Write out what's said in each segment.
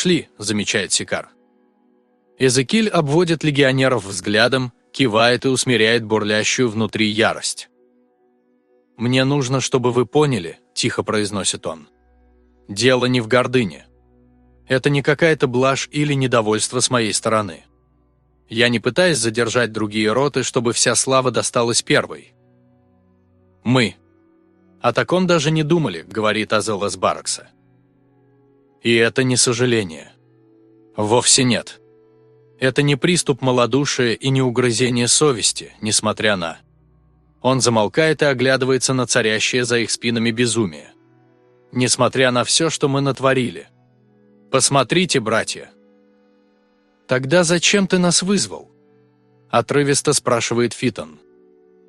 «Шли», – замечает Сикар. Эзекиль обводит легионеров взглядом, кивает и усмиряет бурлящую внутри ярость. «Мне нужно, чтобы вы поняли», – тихо произносит он. «Дело не в гордыне. Это не какая-то блажь или недовольство с моей стороны. Я не пытаюсь задержать другие роты, чтобы вся слава досталась первой. Мы. О таком даже не думали, говорит Азелас Баракса. И это не сожаление. Вовсе нет. Это не приступ малодушия и не угрызение совести, несмотря на... Он замолкает и оглядывается на царящее за их спинами безумие. Несмотря на все, что мы натворили. Посмотрите, братья. Тогда зачем ты нас вызвал? Отрывисто спрашивает Фитон.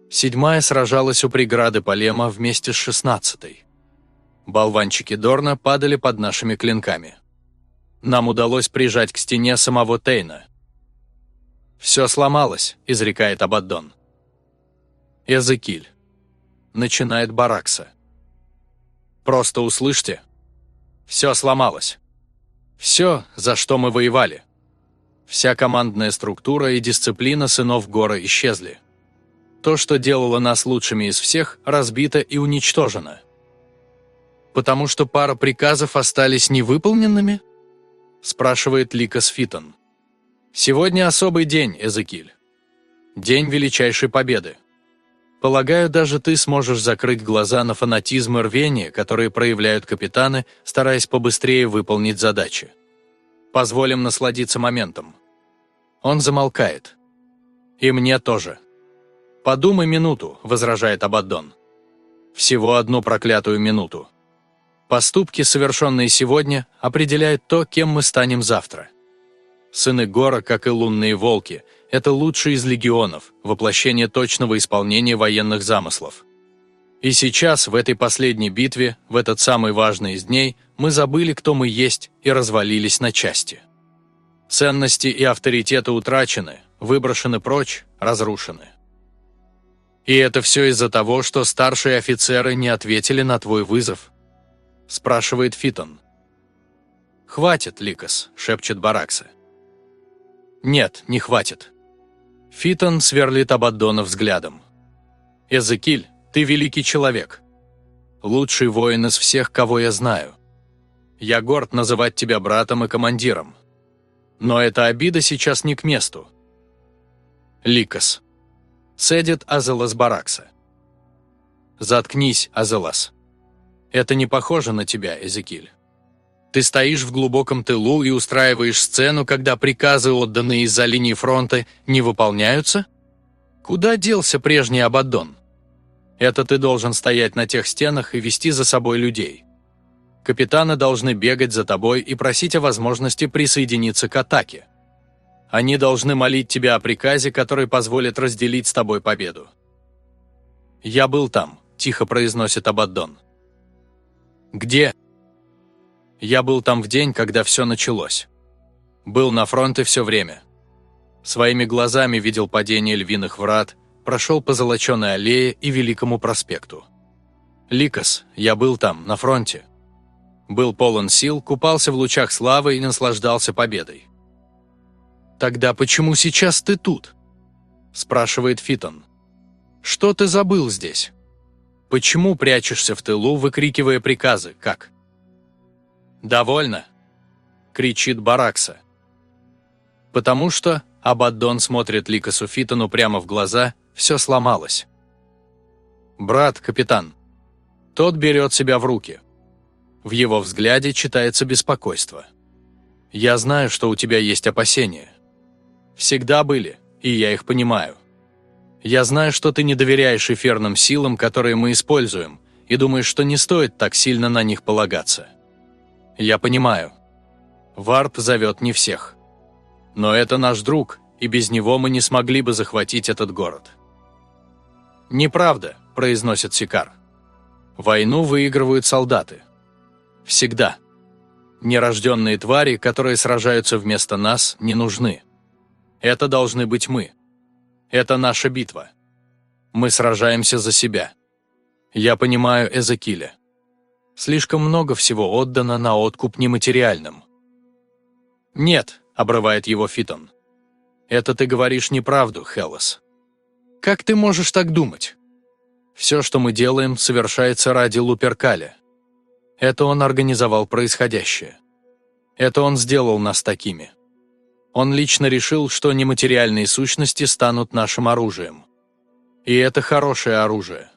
Седьмая сражалась у преграды Полема вместе с шестнадцатой. Болванчики Дорна падали под нашими клинками. Нам удалось прижать к стене самого Тейна. «Все сломалось», — изрекает Абаддон. Эзекиль. Начинает Баракса. «Просто услышьте. Все сломалось. Все, за что мы воевали. Вся командная структура и дисциплина сынов Гора исчезли. То, что делало нас лучшими из всех, разбито и уничтожено. «Потому что пара приказов остались невыполненными?» спрашивает Ликас Фитон. «Сегодня особый день, Эзекиль. День величайшей победы. Полагаю, даже ты сможешь закрыть глаза на фанатизм и рвение, которые проявляют капитаны, стараясь побыстрее выполнить задачи. Позволим насладиться моментом». Он замолкает. «И мне тоже». «Подумай минуту», – возражает Абаддон. «Всего одну проклятую минуту. Поступки, совершенные сегодня, определяют то, кем мы станем завтра. Сыны Гора, как и лунные волки, это лучшие из легионов, воплощение точного исполнения военных замыслов. И сейчас, в этой последней битве, в этот самый важный из дней, мы забыли, кто мы есть, и развалились на части. Ценности и авторитеты утрачены, выброшены прочь, разрушены. И это все из-за того, что старшие офицеры не ответили на твой вызов?» Спрашивает Фитон. «Хватит, Ликас», — шепчет Баракса. «Нет, не хватит». Фитон сверлит Абаддона взглядом. «Эзекиль, ты великий человек. Лучший воин из всех, кого я знаю. Я горд называть тебя братом и командиром. Но эта обида сейчас не к месту». Ликас. Цедит Азелас Баракса. «Заткнись, Азелас. Это не похоже на тебя, Эзекиль. Ты стоишь в глубоком тылу и устраиваешь сцену, когда приказы, отданные из-за линии фронта, не выполняются? Куда делся прежний Абаддон? Это ты должен стоять на тех стенах и вести за собой людей. Капитаны должны бегать за тобой и просить о возможности присоединиться к атаке. Они должны молить тебя о приказе, который позволит разделить с тобой победу. «Я был там», – тихо произносит Абаддон. «Где?» «Я был там в день, когда все началось. Был на фронте все время. Своими глазами видел падение львиных врат, прошел по Золоченой аллее и Великому проспекту. Ликос, я был там, на фронте. Был полон сил, купался в лучах славы и наслаждался победой. «Тогда почему сейчас ты тут?» – спрашивает Фитон. «Что ты забыл здесь? Почему прячешься в тылу, выкрикивая приказы, как?» «Довольно!» – кричит Баракса. «Потому что...» – Абаддон смотрит Ликасу Фитону прямо в глаза, все сломалось. «Брат, капитан». Тот берет себя в руки. В его взгляде читается беспокойство. «Я знаю, что у тебя есть опасения всегда были, и я их понимаю. Я знаю, что ты не доверяешь эфирным силам, которые мы используем, и думаешь, что не стоит так сильно на них полагаться. Я понимаю. Варп зовет не всех. Но это наш друг, и без него мы не смогли бы захватить этот город. «Неправда», – произносит Сикар. «Войну выигрывают солдаты. Всегда. Нерожденные твари, которые сражаются вместо нас, не нужны. Это должны быть мы. Это наша битва. Мы сражаемся за себя. Я понимаю Эзекиля. Слишком много всего отдано на откуп нематериальным. «Нет», — обрывает его Фитон. «Это ты говоришь неправду, Хеллос. Как ты можешь так думать? Все, что мы делаем, совершается ради Луперкаля. Это он организовал происходящее. Это он сделал нас такими. Он лично решил, что нематериальные сущности станут нашим оружием. И это хорошее оружие.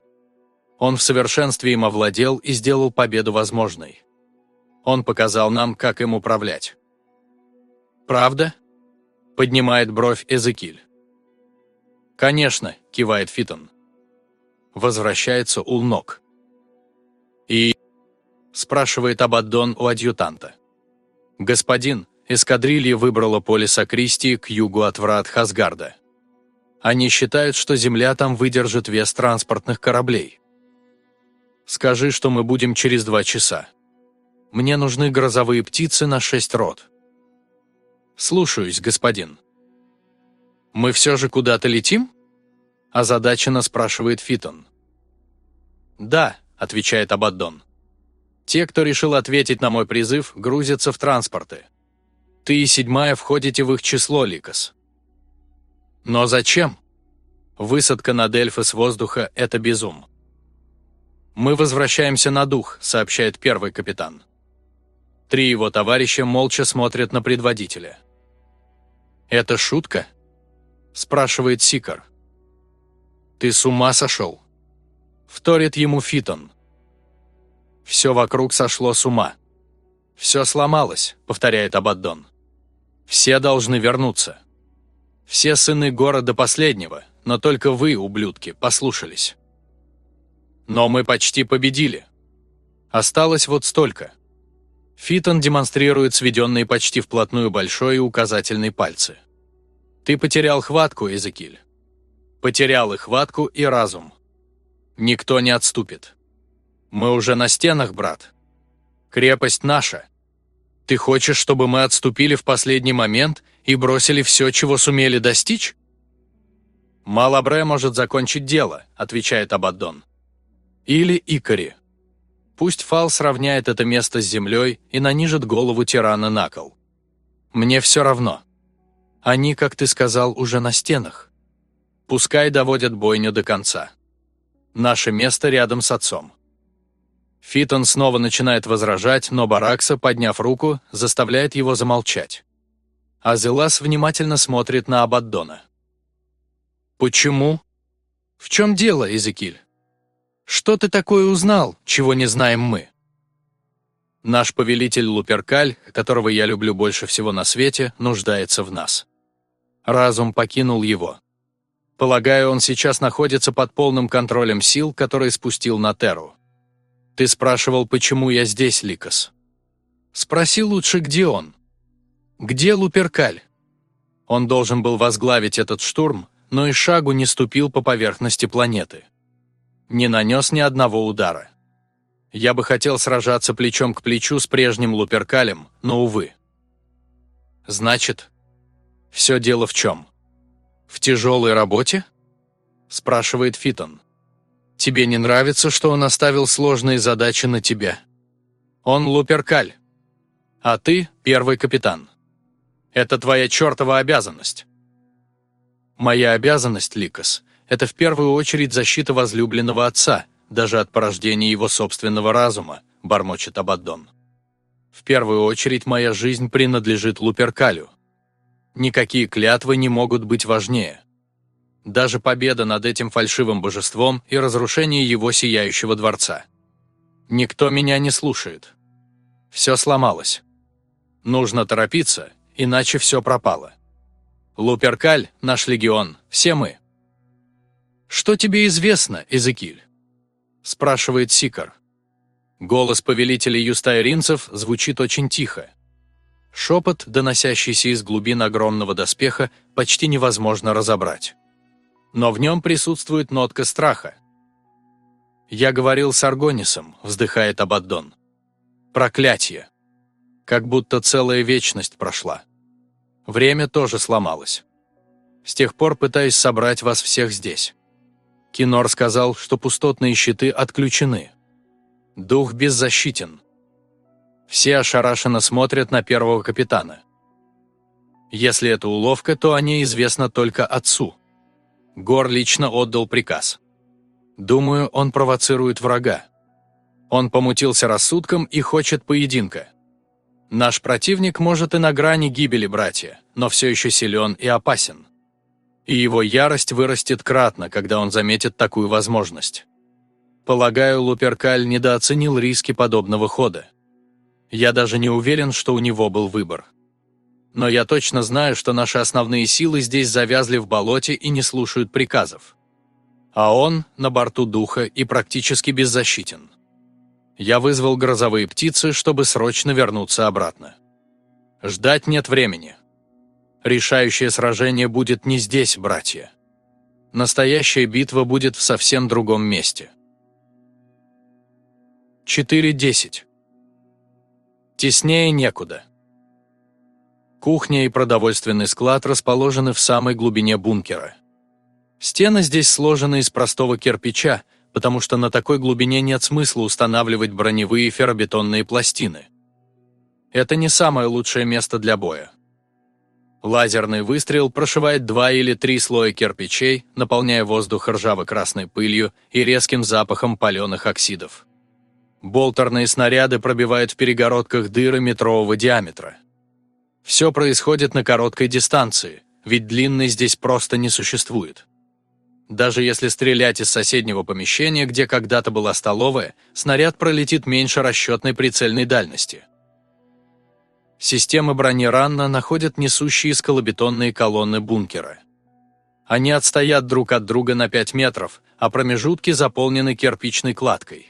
Он в совершенстве им овладел и сделал победу возможной. Он показал нам, как им управлять. «Правда?» – поднимает бровь Эзекиль. «Конечно», – кивает Фитон. Возвращается Улнок. «И?» – спрашивает Абаддон у адъютанта. «Господин, эскадрилья выбрала полис Акристии к югу от врат Хасгарда. Они считают, что земля там выдержит вес транспортных кораблей. Скажи, что мы будем через два часа. Мне нужны грозовые птицы на шесть рот. Слушаюсь, господин. Мы все же куда-то летим? Озадаченно спрашивает Фитон. Да, отвечает Абаддон. Те, кто решил ответить на мой призыв, грузятся в транспорты. Ты и седьмая входите в их число, Ликос. Но зачем? Высадка на Дельфы с воздуха – это безум. «Мы возвращаемся на дух», – сообщает первый капитан. Три его товарища молча смотрят на предводителя. «Это шутка?» – спрашивает Сикар. «Ты с ума сошел?» – вторит ему Фитон. «Все вокруг сошло с ума. Все сломалось», – повторяет Абаддон. «Все должны вернуться. Все сыны города последнего, но только вы, ублюдки, послушались. Но мы почти победили. Осталось вот столько». Фитон демонстрирует сведенные почти вплотную большой и указательный пальцы. «Ты потерял хватку, Эзекиль. Потерял и хватку, и разум. Никто не отступит. Мы уже на стенах, брат. Крепость наша. Ты хочешь, чтобы мы отступили в последний момент и бросили все, чего сумели достичь?» «Малабре может закончить дело», — отвечает Абаддон. «Или Икари. Пусть Фал сравняет это место с землей и нанижет голову тирана на кол. Мне все равно. Они, как ты сказал, уже на стенах. Пускай доводят бойню до конца. Наше место рядом с отцом. Фитон снова начинает возражать, но Баракса, подняв руку, заставляет его замолчать. Азелас внимательно смотрит на Абаддона. «Почему? В чем дело, Изекиль?» Что ты такое узнал, чего не знаем мы?» Наш повелитель Луперкаль, которого я люблю больше всего на свете, нуждается в нас. Разум покинул его. Полагаю, он сейчас находится под полным контролем сил, которые спустил на Терру. Ты спрашивал, почему я здесь, Ликос? Спроси лучше, где он. Где Луперкаль? Он должен был возглавить этот штурм, но и шагу не ступил по поверхности планеты не нанес ни одного удара. Я бы хотел сражаться плечом к плечу с прежним Луперкалем, но, увы. Значит, все дело в чем? В тяжелой работе? Спрашивает Фитон. Тебе не нравится, что он оставил сложные задачи на тебя? Он Луперкаль. А ты первый капитан. Это твоя чертова обязанность. Моя обязанность, Ликос, это в первую очередь защита возлюбленного отца, даже от порождения его собственного разума, бормочет Абаддон. В первую очередь моя жизнь принадлежит Луперкалю. Никакие клятвы не могут быть важнее. Даже победа над этим фальшивым божеством и разрушение его сияющего дворца. Никто меня не слушает. Все сломалось. Нужно торопиться, иначе все пропало. Луперкаль, наш легион, все мы. «Что тебе известно, Эзекиль?» – спрашивает Сикар. Голос повелителя юстайринцев звучит очень тихо. Шепот, доносящийся из глубин огромного доспеха, почти невозможно разобрать. Но в нем присутствует нотка страха. «Я говорил с Аргонисом», – вздыхает Абаддон. «Проклятие! Как будто целая вечность прошла. Время тоже сломалось. С тех пор пытаюсь собрать вас всех здесь. Кинор сказал, что пустотные щиты отключены. Дух беззащитен. Все ошарашенно смотрят на первого капитана. Если это уловка, то о ней известно только отцу. Гор лично отдал приказ. Думаю, он провоцирует врага. Он помутился рассудком и хочет поединка. Наш противник может и на грани гибели, братья, но все еще силен и опасен. И его ярость вырастет кратно, когда он заметит такую возможность. Полагаю, Луперкаль недооценил риски подобного хода. Я даже не уверен, что у него был выбор. Но я точно знаю, что наши основные силы здесь завязли в болоте и не слушают приказов. А он на борту духа и практически беззащитен. Я вызвал грозовые птицы, чтобы срочно вернуться обратно. Ждать нет времени. Решающее сражение будет не здесь, братья. Настоящая битва будет в совсем другом месте. 4.10. Теснее некуда. Кухня и продовольственный склад расположены в самой глубине бункера. Стены здесь сложены из простого кирпича, потому что на такой глубине нет смысла устанавливать броневые ферробетонные пластины. Это не самое лучшее место для боя. Лазерный выстрел прошивает два или три слоя кирпичей, наполняя воздух ржаво-красной пылью и резким запахом паленых оксидов. Болтерные снаряды пробивают в перегородках дыры метрового диаметра. Все происходит на короткой дистанции, ведь длинной здесь просто не существует. Даже если стрелять из соседнего помещения, где когда-то была столовая, снаряд пролетит меньше расчетной прицельной дальности. Системы брони Ранна находят несущие скалобетонные колонны бункера. Они отстоят друг от друга на 5 метров, а промежутки заполнены кирпичной кладкой.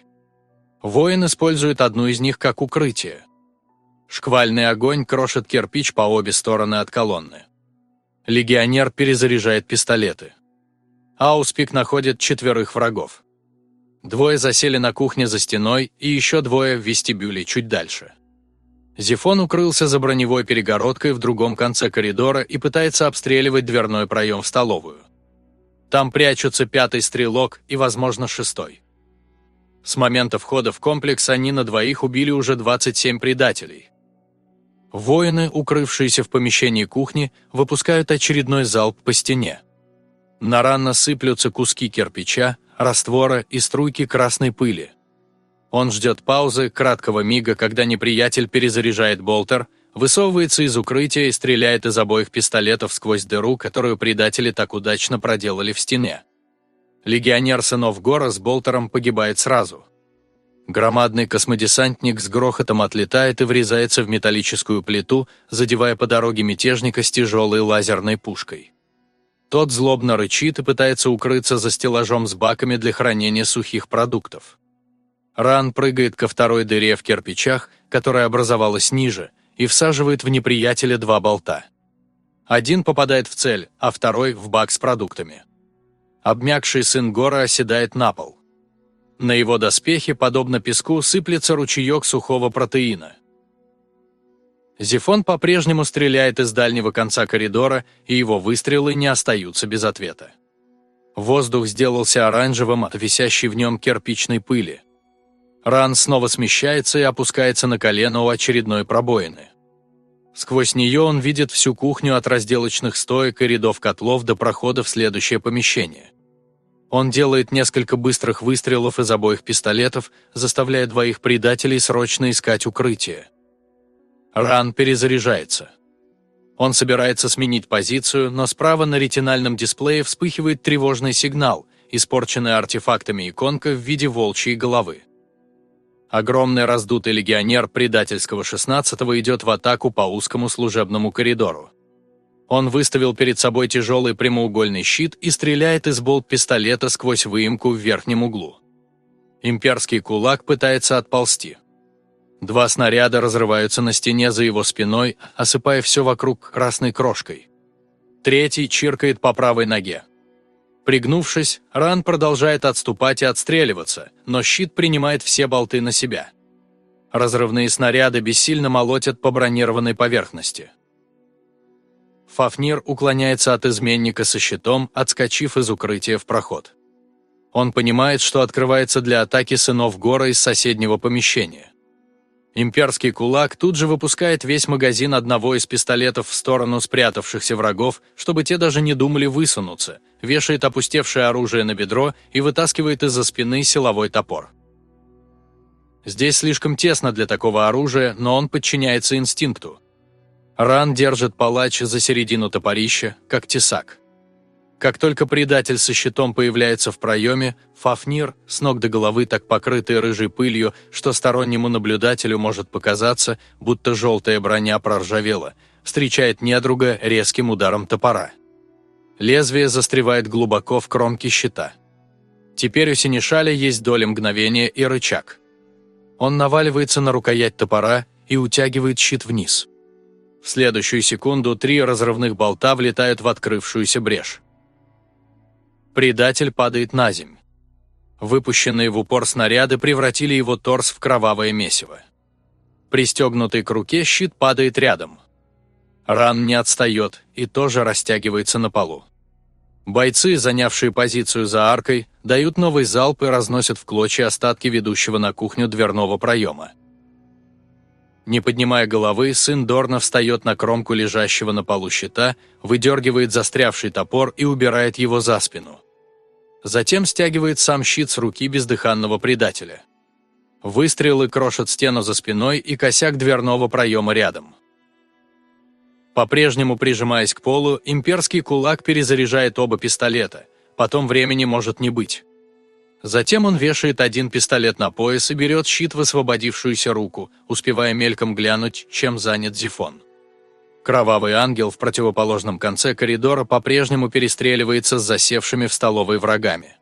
Воин использует одну из них как укрытие. Шквальный огонь крошит кирпич по обе стороны от колонны. Легионер перезаряжает пистолеты. Ауспик находит четверых врагов. Двое засели на кухне за стеной и еще двое в вестибюле чуть дальше. Зифон укрылся за броневой перегородкой в другом конце коридора и пытается обстреливать дверной проем в столовую. Там прячутся пятый стрелок и, возможно, шестой. С момента входа в комплекс они на двоих убили уже 27 предателей. Воины, укрывшиеся в помещении кухни, выпускают очередной залп по стене. На рано сыплются куски кирпича, раствора и струйки красной пыли. Он ждет паузы, краткого мига, когда неприятель перезаряжает болтер, высовывается из укрытия и стреляет из обоих пистолетов сквозь дыру, которую предатели так удачно проделали в стене. Легионер сынов Гора с болтером погибает сразу. Громадный космодесантник с грохотом отлетает и врезается в металлическую плиту, задевая по дороге мятежника с тяжелой лазерной пушкой. Тот злобно рычит и пытается укрыться за стеллажом с баками для хранения сухих продуктов. Ран прыгает ко второй дыре в кирпичах, которая образовалась ниже, и всаживает в неприятеля два болта. Один попадает в цель, а второй – в бак с продуктами. Обмякший сын Гора оседает на пол. На его доспехе, подобно песку, сыплется ручеек сухого протеина. Зифон по-прежнему стреляет из дальнего конца коридора, и его выстрелы не остаются без ответа. Воздух сделался оранжевым от висящей в нем кирпичной пыли. Ран снова смещается и опускается на колено у очередной пробоины. Сквозь нее он видит всю кухню от разделочных стоек и рядов котлов до прохода в следующее помещение. Он делает несколько быстрых выстрелов из обоих пистолетов, заставляя двоих предателей срочно искать укрытие. Ран перезаряжается. Он собирается сменить позицию, но справа на ретинальном дисплее вспыхивает тревожный сигнал, испорченная артефактами иконка в виде волчьей головы. Огромный раздутый легионер предательского 16-го идет в атаку по узкому служебному коридору. Он выставил перед собой тяжелый прямоугольный щит и стреляет из болт-пистолета сквозь выемку в верхнем углу. Имперский кулак пытается отползти. Два снаряда разрываются на стене за его спиной, осыпая все вокруг красной крошкой. Третий чиркает по правой ноге. Пригнувшись, Ран продолжает отступать и отстреливаться, но щит принимает все болты на себя. Разрывные снаряды бессильно молотят по бронированной поверхности. Фафнир уклоняется от изменника со щитом, отскочив из укрытия в проход. Он понимает, что открывается для атаки сынов Гора из соседнего помещения. Имперский кулак тут же выпускает весь магазин одного из пистолетов в сторону спрятавшихся врагов, чтобы те даже не думали высунуться, вешает опустевшее оружие на бедро и вытаскивает из-за спины силовой топор. Здесь слишком тесно для такого оружия, но он подчиняется инстинкту. Ран держит палач за середину топорища, как тесак. Как только предатель со щитом появляется в проеме, Фафнир, с ног до головы так покрытый рыжей пылью, что стороннему наблюдателю может показаться, будто желтая броня проржавела, встречает недруга резким ударом топора. Лезвие застревает глубоко в кромке щита. Теперь у Синишаля есть доля мгновения и рычаг. Он наваливается на рукоять топора и утягивает щит вниз. В следующую секунду три разрывных болта влетают в открывшуюся брешь. Предатель падает на земь. Выпущенные в упор снаряды превратили его торс в кровавое месиво. Пристегнутый к руке щит падает рядом. Ран не отстает и тоже растягивается на полу. Бойцы, занявшие позицию за аркой, дают новый залп и разносят в клочья остатки ведущего на кухню дверного проема. Не поднимая головы, сын Дорна встает на кромку лежащего на полу щита, выдергивает застрявший топор и убирает его за спину. Затем стягивает сам щит с руки бездыханного предателя. Выстрелы крошат стену за спиной и косяк дверного проема рядом. По-прежнему прижимаясь к полу, имперский кулак перезаряжает оба пистолета, потом времени может не быть. Затем он вешает один пистолет на пояс и берет щит в освободившуюся руку, успевая мельком глянуть, чем занят Зифон. Кровавый ангел в противоположном конце коридора по-прежнему перестреливается с засевшими в столовой врагами.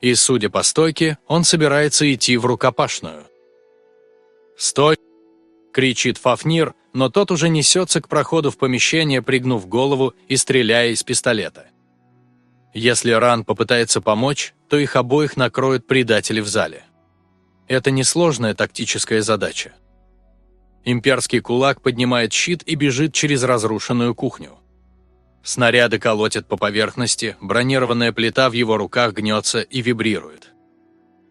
И, судя по стойке, он собирается идти в рукопашную. «Стой!» – кричит Фафнир, но тот уже несется к проходу в помещение, пригнув голову и стреляя из пистолета. Если Ран попытается помочь, то их обоих накроют предатели в зале. Это несложная тактическая задача. Имперский кулак поднимает щит и бежит через разрушенную кухню. Снаряды колотят по поверхности, бронированная плита в его руках гнется и вибрирует.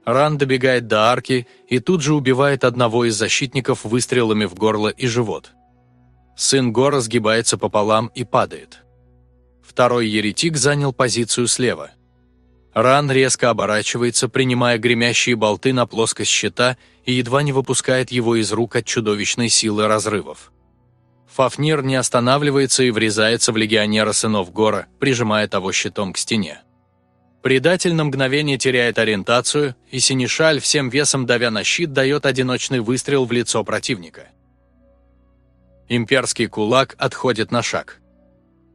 Ран добегает до арки и тут же убивает одного из защитников выстрелами в горло и живот. Сын Гора сгибается пополам и падает. Второй еретик занял позицию слева. Ран резко оборачивается, принимая гремящие болты на плоскость щита и едва не выпускает его из рук от чудовищной силы разрывов. Фафнир не останавливается и врезается в легионера сынов Гора, прижимая того щитом к стене. Предатель на мгновение теряет ориентацию, и Синишаль, всем весом давя на щит, дает одиночный выстрел в лицо противника. Имперский кулак отходит на шаг.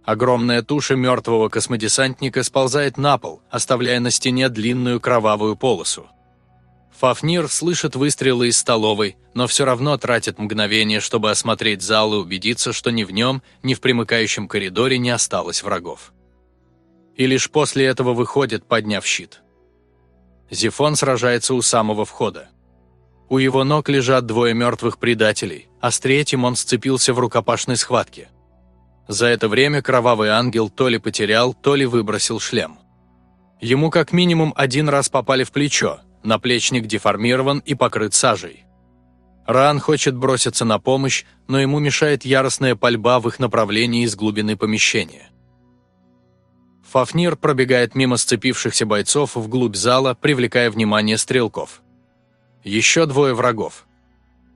Огромная туша мертвого космодесантника сползает на пол, оставляя на стене длинную кровавую полосу. Фафнир слышит выстрелы из столовой, но все равно тратит мгновение, чтобы осмотреть зал и убедиться, что ни в нем, ни в примыкающем коридоре не осталось врагов. И лишь после этого выходит, подняв щит. Зифон сражается у самого входа. У его ног лежат двое мертвых предателей, а с третьим он сцепился в рукопашной схватке – за это время кровавый ангел то ли потерял, то ли выбросил шлем. Ему как минимум один раз попали в плечо, наплечник деформирован и покрыт сажей. Ран хочет броситься на помощь, но ему мешает яростная пальба в их направлении из глубины помещения. Фафнир пробегает мимо сцепившихся бойцов вглубь зала, привлекая внимание стрелков. Еще двое врагов.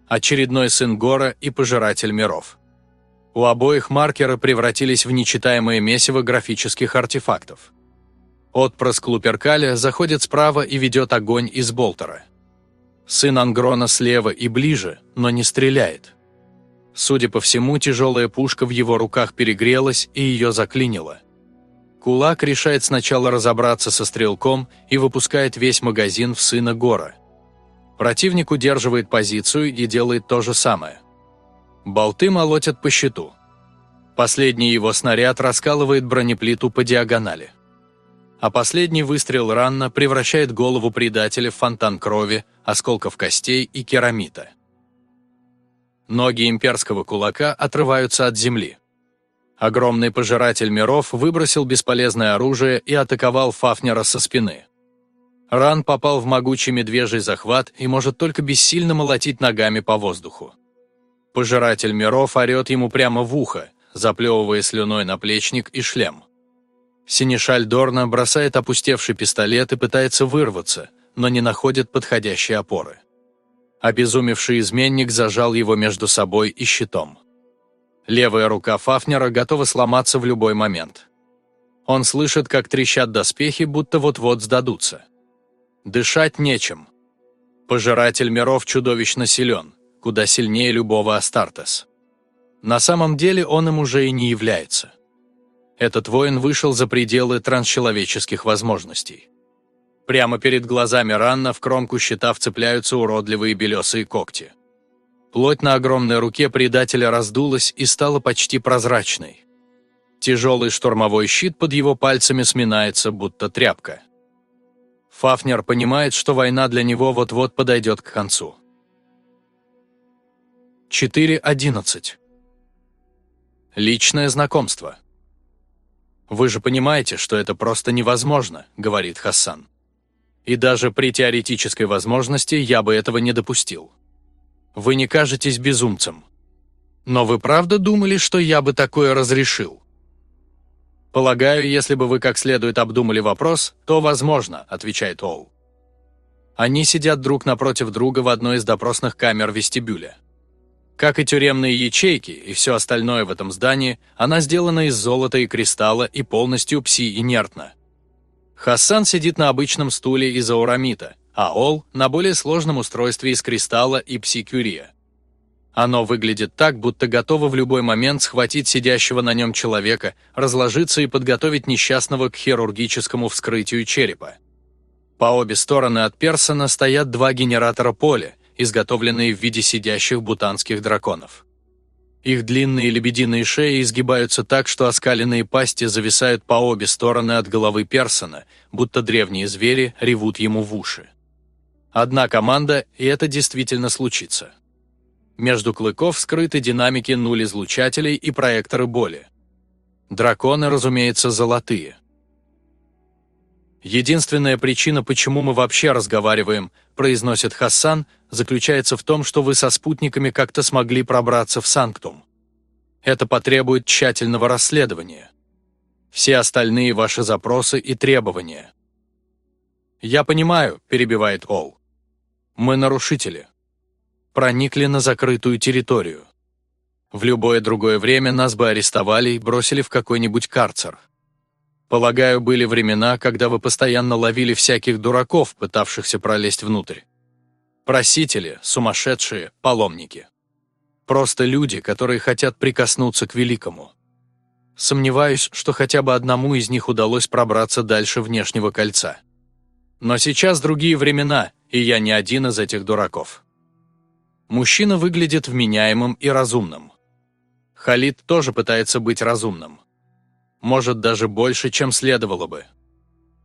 Очередной сын Гора и пожиратель миров. У обоих маркеры превратились в нечитаемое месиво графических артефактов. Отпрыск Луперкаля заходит справа и ведет огонь из болтера. Сын Ангрона слева и ближе, но не стреляет. Судя по всему, тяжелая пушка в его руках перегрелась и ее заклинило. Кулак решает сначала разобраться со стрелком и выпускает весь магазин в сына Гора. Противник удерживает позицию и делает то же самое. Болты молотят по щиту. Последний его снаряд раскалывает бронеплиту по диагонали. А последний выстрел ранно превращает голову предателя в фонтан крови, осколков костей и керамита. Ноги имперского кулака отрываются от земли. Огромный пожиратель миров выбросил бесполезное оружие и атаковал Фафнера со спины. Ран попал в могучий медвежий захват и может только бессильно молотить ногами по воздуху. Пожиратель миров орет ему прямо в ухо, заплевывая слюной наплечник и шлем. Синишаль Дорна бросает опустевший пистолет и пытается вырваться, но не находит подходящей опоры. Обезумевший изменник зажал его между собой и щитом. Левая рука Фафнера готова сломаться в любой момент. Он слышит, как трещат доспехи, будто вот-вот сдадутся. Дышать нечем. Пожиратель миров чудовищно силен, куда сильнее любого Астартес. На самом деле он им уже и не является. Этот воин вышел за пределы трансчеловеческих возможностей. Прямо перед глазами Ранна в кромку щита вцепляются уродливые белесые когти. Плоть на огромной руке предателя раздулась и стала почти прозрачной. Тяжелый штурмовой щит под его пальцами сминается, будто тряпка. Фафнер понимает, что война для него вот-вот подойдет к концу. 4.11. Личное знакомство. «Вы же понимаете, что это просто невозможно», — говорит Хассан. «И даже при теоретической возможности я бы этого не допустил. Вы не кажетесь безумцем. Но вы правда думали, что я бы такое разрешил?» «Полагаю, если бы вы как следует обдумали вопрос, то возможно», — отвечает Оу. Они сидят друг напротив друга в одной из допросных камер вестибюля. Как и тюремные ячейки и все остальное в этом здании, она сделана из золота и кристалла и полностью пси-инертна. Хассан сидит на обычном стуле из аурамита, а Ол – на более сложном устройстве из кристалла и пси-кюрия. Оно выглядит так, будто готово в любой момент схватить сидящего на нем человека, разложиться и подготовить несчастного к хирургическому вскрытию черепа. По обе стороны от Персона стоят два генератора поля, изготовленные в виде сидящих бутанских драконов. Их длинные лебединые шеи изгибаются так, что оскаленные пасти зависают по обе стороны от головы Персона, будто древние звери ревут ему в уши. Одна команда, и это действительно случится. Между клыков скрыты динамики нуль-излучателей и проекторы боли. Драконы, разумеется, золотые. Единственная причина, почему мы вообще разговариваем, произносит Хассан, заключается в том, что вы со спутниками как-то смогли пробраться в Санктум. Это потребует тщательного расследования. Все остальные ваши запросы и требования. «Я понимаю», – перебивает Ол. «Мы нарушители. Проникли на закрытую территорию. В любое другое время нас бы арестовали и бросили в какой-нибудь карцер. Полагаю, были времена, когда вы постоянно ловили всяких дураков, пытавшихся пролезть внутрь. Просители, сумасшедшие, паломники. Просто люди, которые хотят прикоснуться к великому. Сомневаюсь, что хотя бы одному из них удалось пробраться дальше внешнего кольца. Но сейчас другие времена, и я не один из этих дураков. Мужчина выглядит вменяемым и разумным. Халид тоже пытается быть разумным. Может, даже больше, чем следовало бы.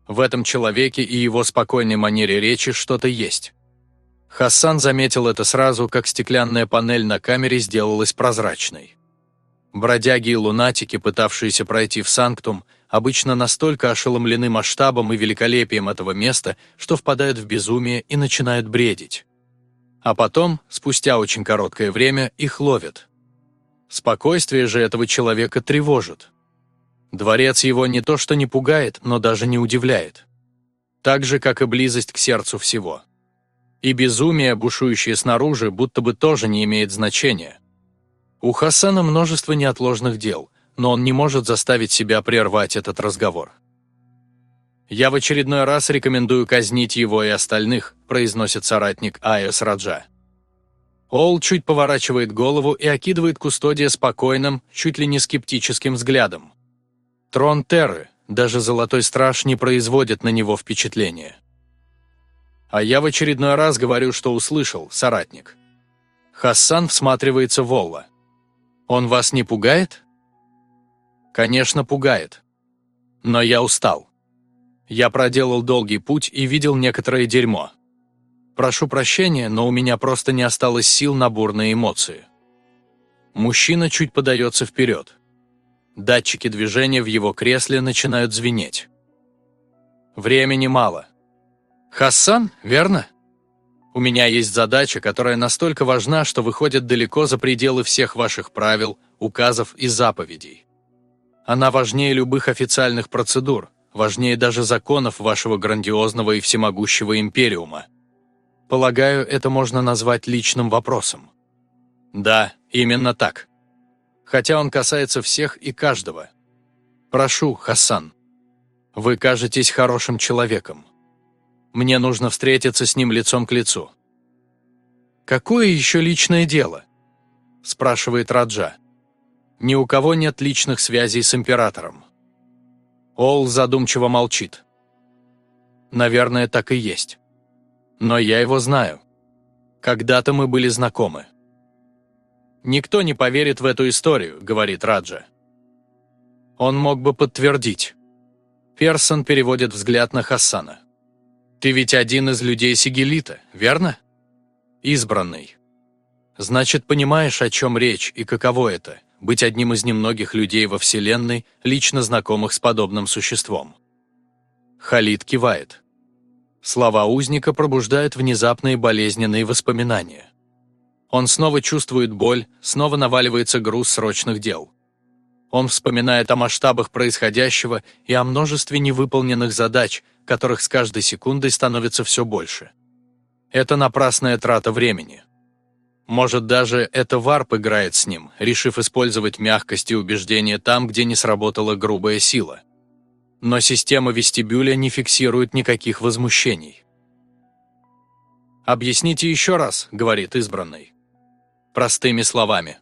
В этом человеке и его спокойной манере речи что-то есть. Хассан заметил это сразу, как стеклянная панель на камере сделалась прозрачной. Бродяги и лунатики, пытавшиеся пройти в Санктум, обычно настолько ошеломлены масштабом и великолепием этого места, что впадают в безумие и начинают бредить. А потом, спустя очень короткое время, их ловят. Спокойствие же этого человека тревожит. Дворец его не то что не пугает, но даже не удивляет. Так же, как и близость к сердцу всего. И безумие, бушующее снаружи, будто бы тоже не имеет значения. У Хасана множество неотложных дел, но он не может заставить себя прервать этот разговор. «Я в очередной раз рекомендую казнить его и остальных», произносит соратник Айос Раджа. Ол чуть поворачивает голову и окидывает кустодия спокойным, чуть ли не скептическим взглядом. Трон Терры, даже Золотой Страж не производит на него впечатления. А я в очередной раз говорю, что услышал, соратник. Хассан всматривается в Олла. Он вас не пугает? Конечно, пугает. Но я устал. Я проделал долгий путь и видел некоторое дерьмо. Прошу прощения, но у меня просто не осталось сил на бурные эмоции. Мужчина чуть подается вперед. Датчики движения в его кресле начинают звенеть. Времени мало. Хассан, верно? У меня есть задача, которая настолько важна, что выходит далеко за пределы всех ваших правил, указов и заповедей. Она важнее любых официальных процедур, важнее даже законов вашего грандиозного и всемогущего империума. Полагаю, это можно назвать личным вопросом. Да, именно так. Хотя он касается всех и каждого. Прошу, Хасан. Вы кажетесь хорошим человеком. Мне нужно встретиться с ним лицом к лицу. «Какое еще личное дело?» – спрашивает Раджа. «Ни у кого нет личных связей с императором». Ол задумчиво молчит. «Наверное, так и есть. Но я его знаю. Когда-то мы были знакомы». «Никто не поверит в эту историю», — говорит Раджа. Он мог бы подтвердить. Персон переводит взгляд на Хассана. «Ты ведь один из людей Сигелита, верно?» «Избранный. Значит, понимаешь, о чем речь и каково это – быть одним из немногих людей во Вселенной, лично знакомых с подобным существом». Халид кивает. Слова узника пробуждают внезапные болезненные воспоминания. Он снова чувствует боль, снова наваливается груз срочных дел. Он вспоминает о масштабах происходящего и о множестве невыполненных задач, которых с каждой секундой становится все больше. Это напрасная трата времени. Может, даже это варп играет с ним, решив использовать мягкость и убеждение там, где не сработала грубая сила. Но система вестибюля не фиксирует никаких возмущений. «Объясните еще раз», — говорит избранный. Простыми словами.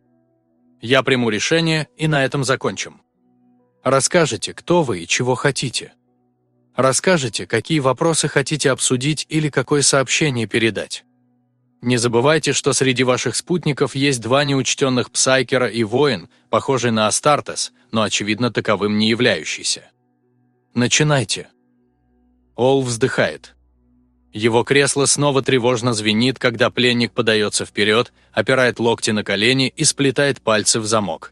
«Я приму решение, и на этом закончим. Расскажите, кто вы и чего хотите». Расскажите, какие вопросы хотите обсудить или какое сообщение передать. Не забывайте, что среди ваших спутников есть два неучтенных Псайкера и Воин, похожий на Астартес, но, очевидно, таковым не являющийся. Начинайте. Ол вздыхает. Его кресло снова тревожно звенит, когда пленник подается вперед, опирает локти на колени и сплетает пальцы в замок.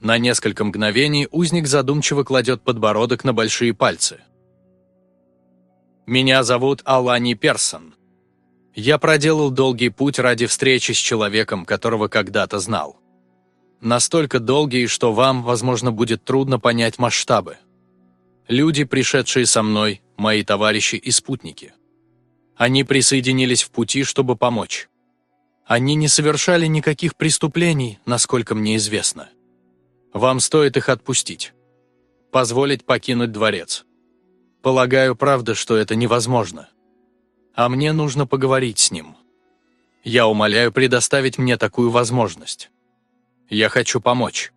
На несколько мгновений узник задумчиво кладет подбородок на большие пальцы. Меня зовут Алани Персон. Я проделал долгий путь ради встречи с человеком, которого когда-то знал. Настолько долгий, что вам, возможно, будет трудно понять масштабы. Люди, пришедшие со мной, мои товарищи и спутники. Они присоединились в пути, чтобы помочь. Они не совершали никаких преступлений, насколько мне известно. Вам стоит их отпустить. Позволить покинуть дворец. Полагаю, правда, что это невозможно. А мне нужно поговорить с ним. Я умоляю предоставить мне такую возможность. Я хочу помочь.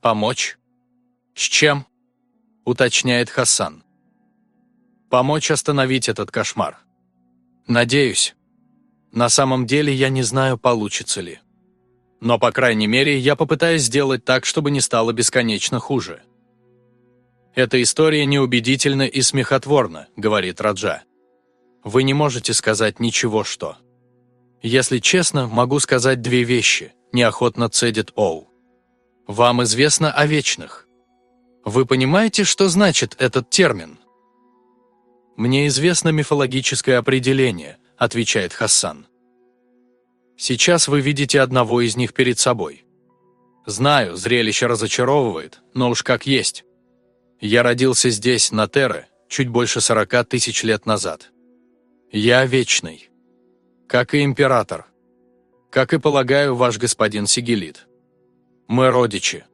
Помочь? С чем? Уточняет Хасан. Помочь остановить этот кошмар. Надеюсь. На самом деле я не знаю, получится ли. Но, по крайней мере, я попытаюсь сделать так, чтобы не стало бесконечно хуже. «Эта история неубедительна и смехотворна», — говорит Раджа. «Вы не можете сказать ничего, что...» «Если честно, могу сказать две вещи», — неохотно цедит Оу. «Вам известно о вечных. Вы понимаете, что значит этот термин?» «Мне известно мифологическое определение», — отвечает Хассан. «Сейчас вы видите одного из них перед собой. Знаю, зрелище разочаровывает, но уж как есть. Я родился здесь, на Терре, чуть больше сорока тысяч лет назад. Я вечный. Как и император. Как и, полагаю, ваш господин Сигелит. Мы родичи.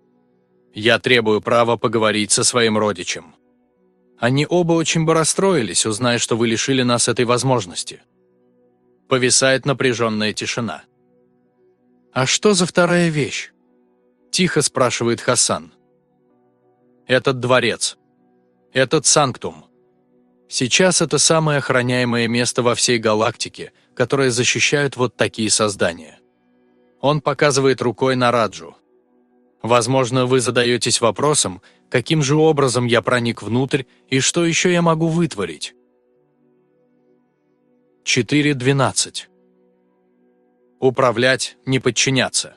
Я требую права поговорить со своим родичем. Они оба очень бы расстроились, узная, что вы лишили нас этой возможности. Повисает напряженная тишина. «А что за вторая вещь?» Тихо спрашивает Хасан этот дворец, этот санктум. Сейчас это самое охраняемое место во всей галактике, которое защищают вот такие создания. Он показывает рукой на Раджу. Возможно, вы задаетесь вопросом, каким же образом я проник внутрь и что еще я могу вытворить. 4.12. Управлять, не подчиняться.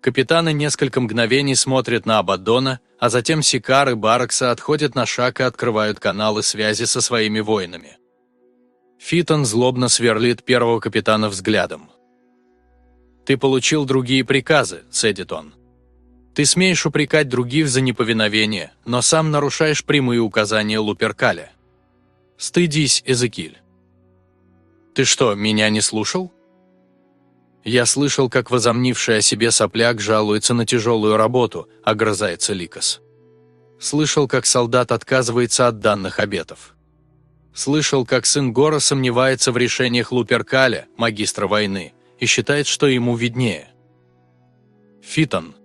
Капитаны несколько мгновений смотрят на Абаддона, а затем Сикар и Баракса отходят на шаг и открывают каналы связи со своими воинами. Фитон злобно сверлит первого капитана взглядом. «Ты получил другие приказы», — цедит он. «Ты смеешь упрекать других за неповиновение, но сам нарушаешь прямые указания Луперкаля. Стыдись, Эзекиль». «Ты что, меня не слушал?» Я слышал, как возомнивший о себе сопляк жалуется на тяжелую работу, огрызается Ликос. Слышал, как солдат отказывается от данных обетов. Слышал, как сын Гора сомневается в решениях Луперкаля, магистра войны, и считает, что ему виднее. Фитон.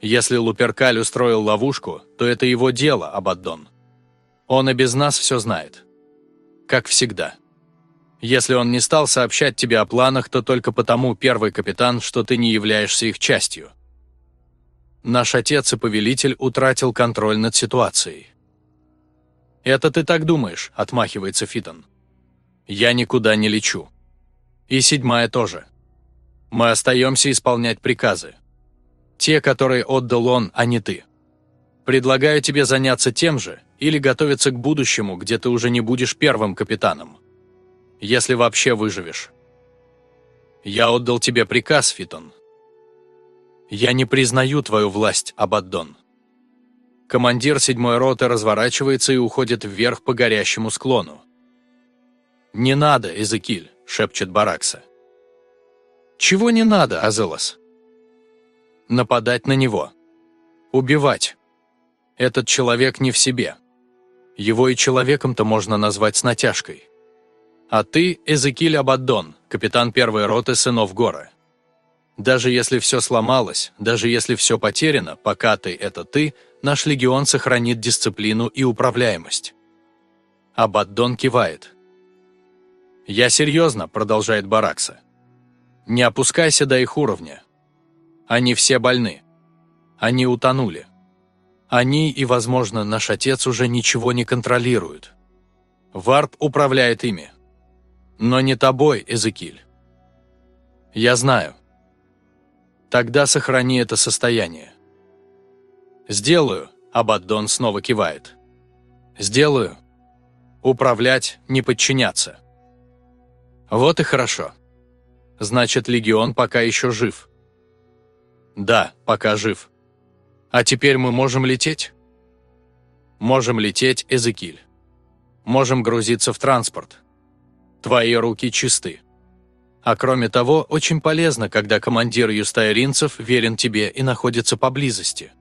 Если Луперкаль устроил ловушку, то это его дело, Абаддон. Он и без нас все знает. Как всегда. Если он не стал сообщать тебе о планах, то только потому, первый капитан, что ты не являешься их частью. Наш отец и повелитель утратил контроль над ситуацией. «Это ты так думаешь», — отмахивается Фитон. «Я никуда не лечу. И седьмая тоже. Мы остаемся исполнять приказы. Те, которые отдал он, а не ты. Предлагаю тебе заняться тем же или готовиться к будущему, где ты уже не будешь первым капитаном если вообще выживешь. Я отдал тебе приказ, Фитон. Я не признаю твою власть, Абаддон. Командир седьмой роты разворачивается и уходит вверх по горящему склону. «Не надо, Эзекиль», — шепчет Баракса. «Чего не надо, Азелос?» «Нападать на него. Убивать. Этот человек не в себе. Его и человеком-то можно назвать с натяжкой. А ты Эзекиль Абаддон, капитан первой роты сынов Гора. Даже если все сломалось, даже если все потеряно, пока ты – это ты, наш легион сохранит дисциплину и управляемость. Абаддон кивает. «Я серьезно», – продолжает Баракса. «Не опускайся до их уровня. Они все больны. Они утонули. Они и, возможно, наш отец уже ничего не контролируют. Варп управляет ими. Но не тобой, Эзекиль. Я знаю. Тогда сохрани это состояние. Сделаю, Абаддон снова кивает. Сделаю. Управлять, не подчиняться. Вот и хорошо. Значит, легион пока еще жив. Да, пока жив. А теперь мы можем лететь? Можем лететь, Эзекиль. Можем грузиться в транспорт. Твои руки чисты. А кроме того, очень полезно, когда командир юстайринцев верен тебе и находится поблизости.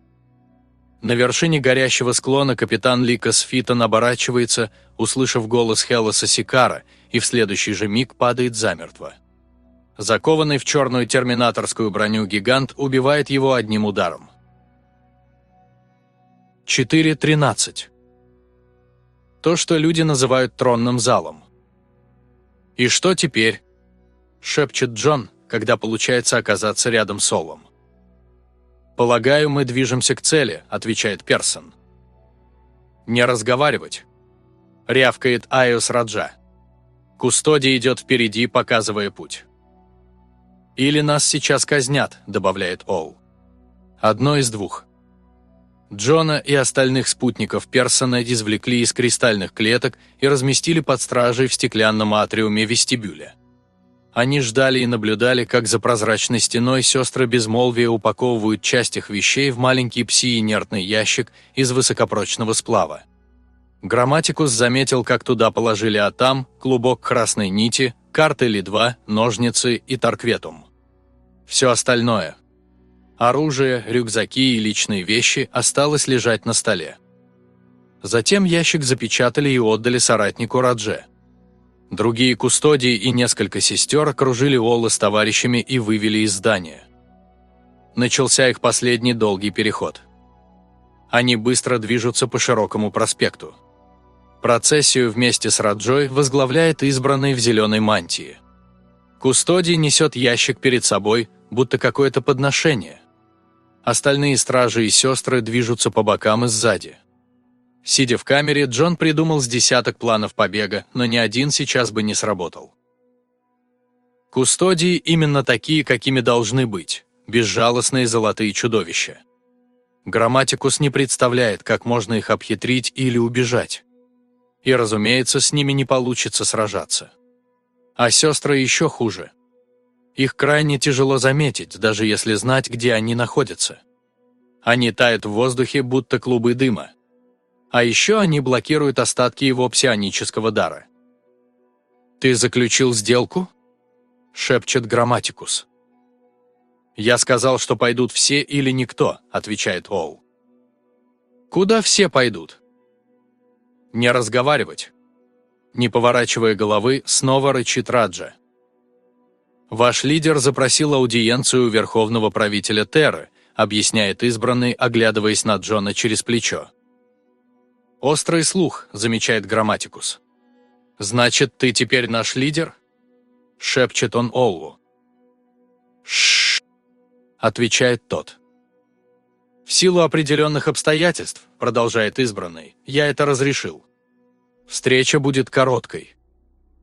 На вершине горящего склона капитан Ликас Фитон оборачивается, услышав голос Хелоса Сикара, и в следующий же миг падает замертво. Закованный в черную терминаторскую броню гигант убивает его одним ударом. 4.13. То, что люди называют тронным залом. «И что теперь?» – шепчет Джон, когда получается оказаться рядом с Олом. «Полагаю, мы движемся к цели», – отвечает Персон. «Не разговаривать», – рявкает Айос Раджа. Кустодий идет впереди, показывая путь. «Или нас сейчас казнят», – добавляет Ол. «Одно из двух». Джона и остальных спутников Персона извлекли из кристальных клеток и разместили под стражей в стеклянном атриуме вестибюля. Они ждали и наблюдали, как за прозрачной стеной сестры безмолвия упаковывают часть их вещей в маленький пси-инертный ящик из высокопрочного сплава. Грамматикус заметил, как туда положили атам, клубок красной нити, карты Ли-2, ножницы и торкветум. Все остальное Оружие, рюкзаки и личные вещи осталось лежать на столе. Затем ящик запечатали и отдали соратнику Радже. Другие кустодии и несколько сестер окружили Олла с товарищами и вывели из здания. Начался их последний долгий переход. Они быстро движутся по широкому проспекту. Процессию вместе с Раджой возглавляет избранный в зеленой мантии. Кустодий несет ящик перед собой, будто какое-то подношение. Остальные стражи и сестры движутся по бокам и сзади. Сидя в камере, Джон придумал с десяток планов побега, но ни один сейчас бы не сработал. Кустодии именно такие, какими должны быть. безжалостные золотые чудовища. Грамматикус не представляет, как можно их обхитрить или убежать. И, разумеется, с ними не получится сражаться. А сестры еще хуже. Их крайне тяжело заметить, даже если знать, где они находятся. Они тают в воздухе, будто клубы дыма. А еще они блокируют остатки его псионического дара. «Ты заключил сделку?» – шепчет Грамматикус. «Я сказал, что пойдут все или никто», – отвечает Оу. «Куда все пойдут?» «Не разговаривать». Не поворачивая головы, снова рычит Раджа. «Ваш лидер запросил аудиенцию верховного правителя Терры», объясняет избранный, оглядываясь на Джона через плечо. «Острый слух», – замечает Грамматикус. «Значит, ты теперь наш лидер?» – шепчет он Оллу. «Шшш», – отвечает тот. «В силу определенных обстоятельств», – продолжает избранный, – «я это разрешил. Встреча будет короткой.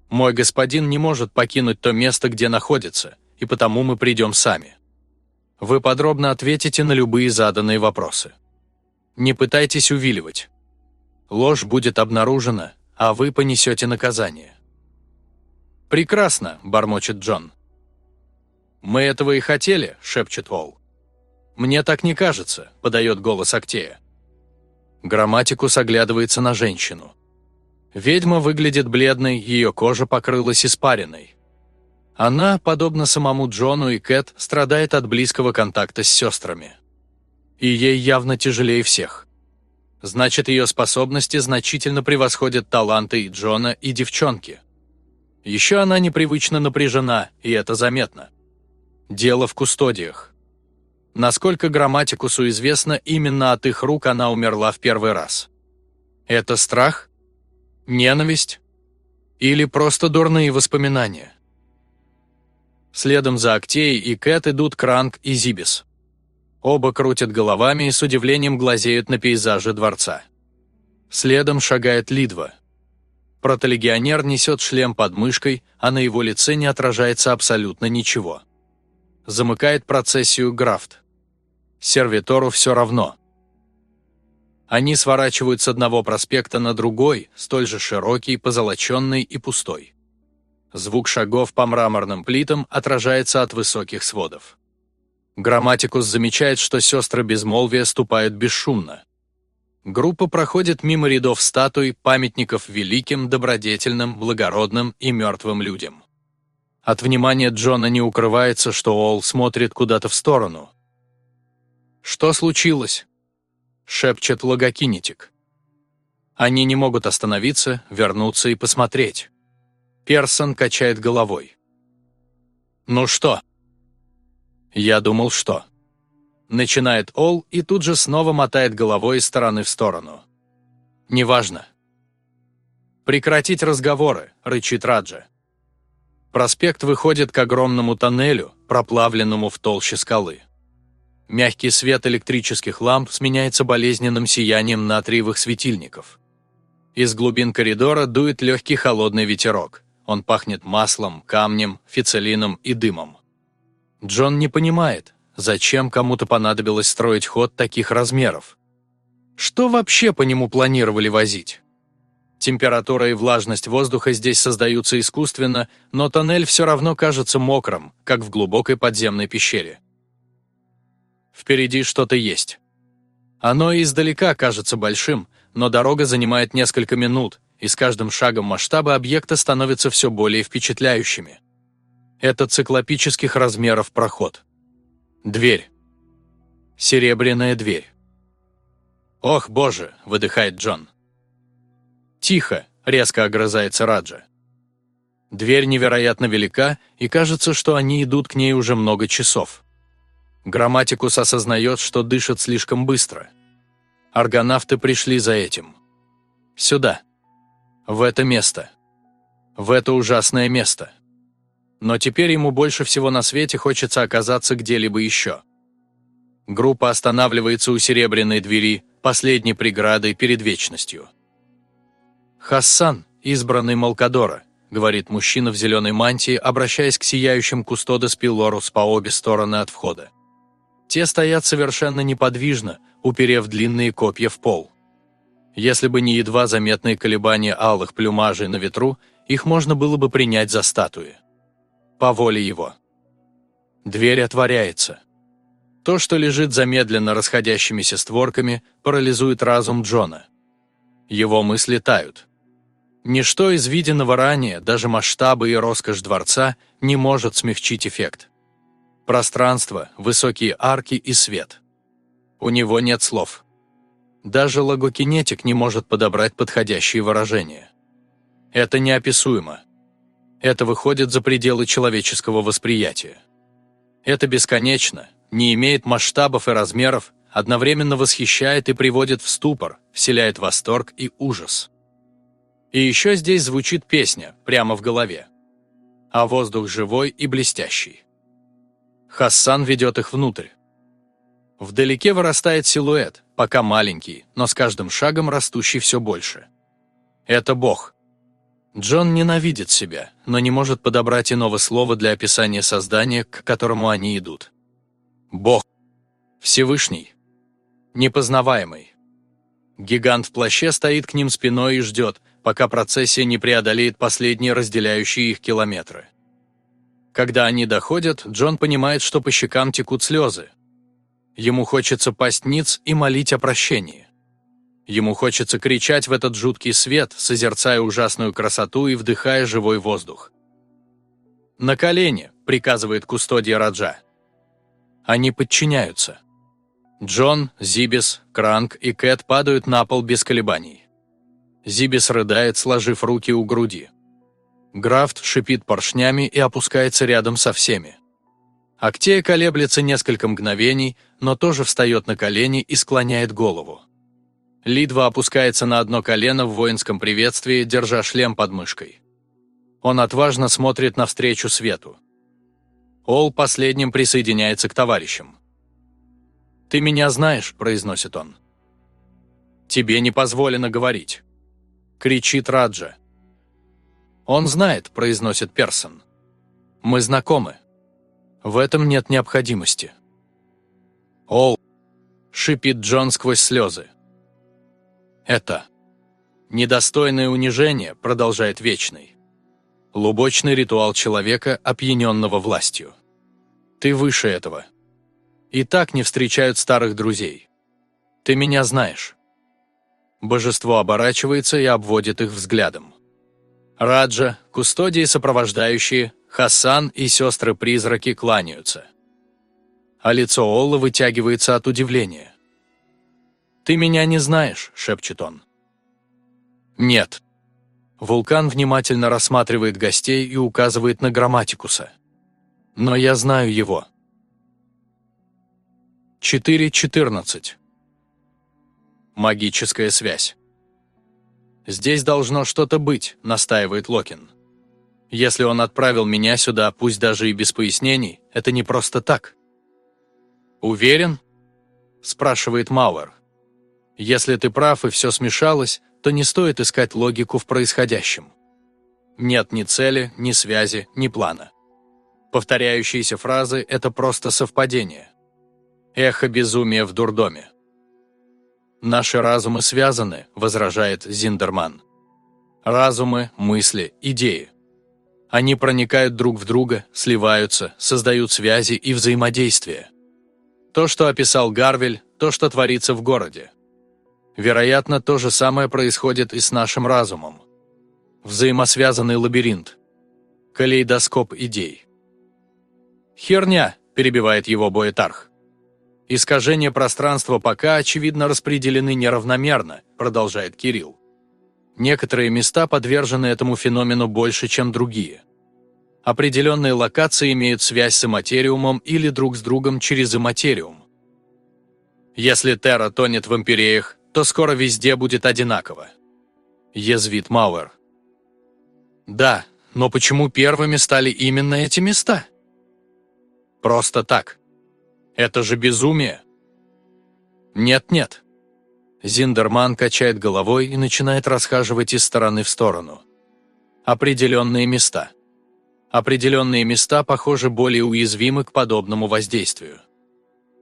Мой господин не может покинуть то место, где находится, и потому мы придем сами. Вы подробно ответите на любые заданные вопросы. Не пытайтесь увиливать. Ложь будет обнаружена, а вы понесете наказание. «Прекрасно», – бормочет Джон. «Мы этого и хотели», – шепчет Ол. «Мне так не кажется», – подает голос Актея. Грамматикус оглядывается на женщину. Ведьма выглядит бледной, ее кожа покрылась испариной. Она, подобно самому Джону и Кэт, страдает от близкого контакта с сестрами. И ей явно тяжелее всех. Значит, ее способности значительно превосходят таланты и Джона, и девчонки. Еще она непривычно напряжена, и это заметно. Дело в кустодиях. Насколько грамматикусу известно, именно от их рук она умерла в первый раз. Это страх? Ненависть? Или просто дурные воспоминания? Следом за Актеей и Кэт идут Кранк и Зибис. Оба крутят головами и с удивлением глазеют на пейзажи дворца. Следом шагает Лидва. Протолегионер несет шлем под мышкой, а на его лице не отражается абсолютно ничего. Замыкает процессию Графт. Сервитору все равно. Они сворачивают с одного проспекта на другой, столь же широкий, позолоченный и пустой. Звук шагов по мраморным плитам отражается от высоких сводов. Грамматикус замечает, что сестры безмолвия ступают бесшумно. Группа проходит мимо рядов статуй, памятников великим, добродетельным, благородным и мертвым людям. От внимания Джона не укрывается, что Ол смотрит куда-то в сторону. «Что случилось?» — шепчет логокинетик. Они не могут остановиться, вернуться и посмотреть. Персон качает головой. «Ну что?» «Я думал, что...» Начинает Ол и тут же снова мотает головой из стороны в сторону. «Неважно». «Прекратить разговоры», — рычит Раджа. Проспект выходит к огромному тоннелю, проплавленному в толще скалы. Мягкий свет электрических ламп сменяется болезненным сиянием натриевых светильников. Из глубин коридора дует легкий холодный ветерок. Он пахнет маслом, камнем, фицелином и дымом. Джон не понимает, зачем кому-то понадобилось строить ход таких размеров. Что вообще по нему планировали возить? Температура и влажность воздуха здесь создаются искусственно, но тоннель все равно кажется мокрым, как в глубокой подземной пещере. Впереди что-то есть. Оно издалека кажется большим, но дорога занимает несколько минут, и с каждым шагом масштабы объекта становятся все более впечатляющими. Это циклопических размеров проход. Дверь. Серебряная дверь. «Ох, боже!» – выдыхает Джон. «Тихо!» – резко огрызается Раджа. Дверь невероятно велика, и кажется, что они идут к ней уже много часов. Грамматикус осознает, что дышит слишком быстро. Аргонавты пришли за этим. Сюда. В это место. В это ужасное место. Но теперь ему больше всего на свете хочется оказаться где-либо еще. Группа останавливается у серебряной двери, последней преградой перед вечностью. «Хассан, избранный Малкадора», — говорит мужчина в зеленой мантии, обращаясь к сияющим кустодес Пилорус по обе стороны от входа. Те стоят совершенно неподвижно, уперев длинные копья в пол. Если бы не едва заметные колебания алых плюмажей на ветру, их можно было бы принять за статуи. По воле его. Дверь отворяется. То, что лежит замедленно расходящимися створками, парализует разум Джона. Его мысли тают. Ничто из виденного ранее, даже масштабы и роскошь дворца, не может смягчить эффект. Пространство, высокие арки и свет. У него нет слов. Даже логокинетик не может подобрать подходящие выражения. Это неописуемо. Это выходит за пределы человеческого восприятия. Это бесконечно, не имеет масштабов и размеров, одновременно восхищает и приводит в ступор, вселяет восторг и ужас. И еще здесь звучит песня, прямо в голове. А воздух живой и блестящий. Хассан ведет их внутрь. Вдалеке вырастает силуэт, пока маленький, но с каждым шагом растущий все больше. Это Бог. Джон ненавидит себя, но не может подобрать иного слова для описания создания, к которому они идут. Бог. Всевышний. Непознаваемый. Гигант в плаще стоит к ним спиной и ждет, пока процессия не преодолеет последние разделяющие их километры. Когда они доходят, Джон понимает, что по щекам текут слезы. Ему хочется пасть ниц и молить о прощении. Ему хочется кричать в этот жуткий свет, созерцая ужасную красоту и вдыхая живой воздух. «На колени!» – приказывает кустодия Раджа. Они подчиняются. Джон, Зибис, Кранк и Кэт падают на пол без колебаний. Зибис рыдает, сложив руки у груди. Графт шипит поршнями и опускается рядом со всеми. Актея колеблется несколько мгновений, но тоже встает на колени и склоняет голову. Лидва опускается на одно колено в воинском приветствии, держа шлем под мышкой. Он отважно смотрит навстречу свету. Ол последним присоединяется к товарищам. «Ты меня знаешь», – произносит он. «Тебе не позволено говорить», – кричит Раджа. «Он знает», – произносит Персон. «Мы знакомы. В этом нет необходимости». «Ол», – шипит Джон сквозь слезы. «Это недостойное унижение», – продолжает Вечный. Лубочный ритуал человека, опьяненного властью. Ты выше этого. И так не встречают старых друзей. Ты меня знаешь. Божество оборачивается и обводит их взглядом. Раджа, кустодии сопровождающие, Хасан и сестры-призраки кланяются. А лицо Олла вытягивается от удивления. «Ты меня не знаешь», — шепчет он. «Нет». Вулкан внимательно рассматривает гостей и указывает на грамматикуса. «Но я знаю его». 4.14. Магическая связь. «Здесь должно что-то быть», – настаивает Локин. «Если он отправил меня сюда, пусть даже и без пояснений, это не просто так». «Уверен?» – спрашивает Мауэр. «Если ты прав и все смешалось, то не стоит искать логику в происходящем. Нет ни цели, ни связи, ни плана. Повторяющиеся фразы – это просто совпадение. Эхо безумия в дурдоме. «Наши разумы связаны», – возражает Зиндерман. «Разумы, мысли, идеи. Они проникают друг в друга, сливаются, создают связи и взаимодействие. То, что описал Гарвель, то, что творится в городе. Вероятно, то же самое происходит и с нашим разумом. Взаимосвязанный лабиринт. Калейдоскоп идей. «Херня», – перебивает его Боэтарх. Искажения пространства пока, очевидно, распределены неравномерно, продолжает Кирилл. Некоторые места подвержены этому феномену больше, чем другие. Определенные локации имеют связь с иматериумом или друг с другом через иматериум. Если Терра тонет в империях, то скоро везде будет одинаково. Язвит Мауэр. Да, но почему первыми стали именно эти места? Просто так. Это же безумие!» «Нет-нет». Зиндерман качает головой и начинает расхаживать из стороны в сторону. Определенные места. Определенные места, похоже, более уязвимы к подобному воздействию.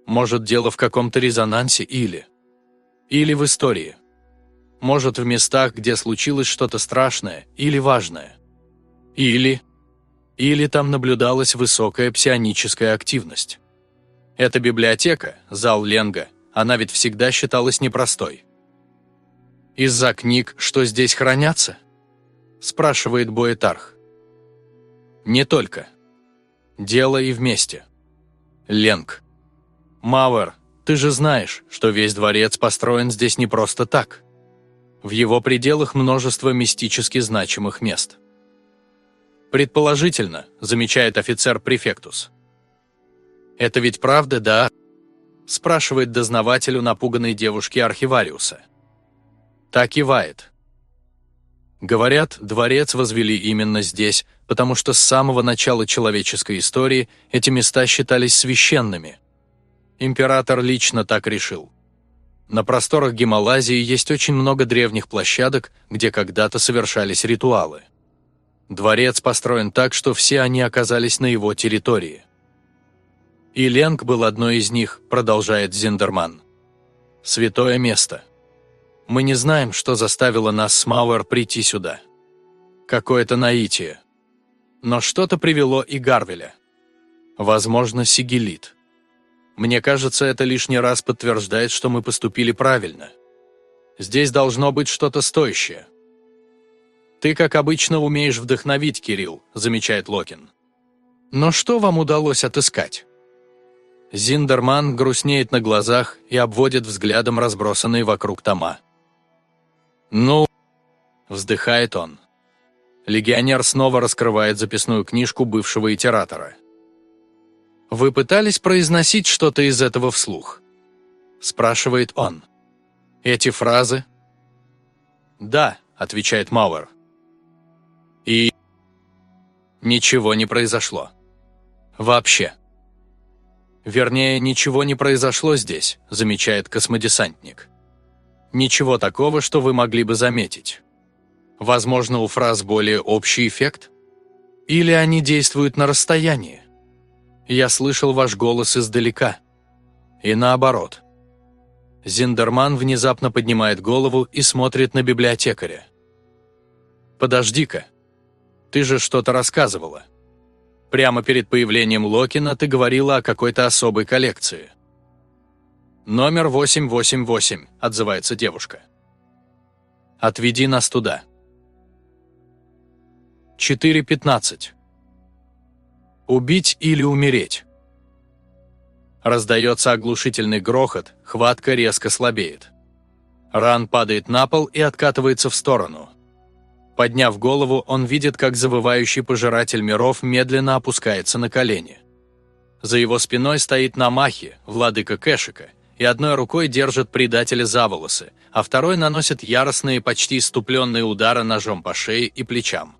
Может, дело в каком-то резонансе или... Или в истории. Может, в местах, где случилось что-то страшное или важное. Или... Или там наблюдалась высокая псионическая активность. Эта библиотека, зал Ленга, она ведь всегда считалась непростой. «Из-за книг, что здесь хранятся?» – спрашивает Боэтарх. «Не только. Дело и вместе. Ленг. Мауэр, ты же знаешь, что весь дворец построен здесь не просто так. В его пределах множество мистически значимых мест. Предположительно, замечает офицер-префектус. «Это ведь правда, да?» спрашивает дознавателю напуганной девушки архивариуса. Так кивает. Говорят, дворец возвели именно здесь, потому что с самого начала человеческой истории эти места считались священными. Император лично так решил. На просторах Гималазии есть очень много древних площадок, где когда-то совершались ритуалы. Дворец построен так, что все они оказались на его территории. И Ленг был одной из них, продолжает Зиндерман. Святое место. Мы не знаем, что заставило нас с Мауэр прийти сюда. Какое-то наитие. Но что-то привело и Гарвеля. Возможно, Сигелит. Мне кажется, это лишний раз подтверждает, что мы поступили правильно. Здесь должно быть что-то стоящее. «Ты, как обычно, умеешь вдохновить, Кирилл», – замечает Локин. «Но что вам удалось отыскать?» Зиндерман грустнеет на глазах и обводит взглядом разбросанные вокруг тома. «Ну...» – вздыхает он. Легионер снова раскрывает записную книжку бывшего итератора. «Вы пытались произносить что-то из этого вслух?» – спрашивает он. «Эти фразы?» «Да», – отвечает Мауэр. И ничего не произошло. Вообще. Вернее, ничего не произошло здесь, замечает космодесантник. Ничего такого, что вы могли бы заметить. Возможно, у фраз более общий эффект? Или они действуют на расстоянии? Я слышал ваш голос издалека. И наоборот. Зиндерман внезапно поднимает голову и смотрит на библиотекаря. «Подожди-ка», ты же что-то рассказывала. Прямо перед появлением Локина ты говорила о какой-то особой коллекции. «Номер 888», – отзывается девушка. «Отведи нас туда». 4.15. Убить или умереть. Раздается оглушительный грохот, хватка резко слабеет. Ран падает на пол и откатывается в сторону. Подняв голову, он видит, как завывающий пожиратель миров медленно опускается на колени. За его спиной стоит Намахи, владыка Кэшика, и одной рукой держит предателя за волосы, а второй наносит яростные, почти иступленные удары ножом по шее и плечам.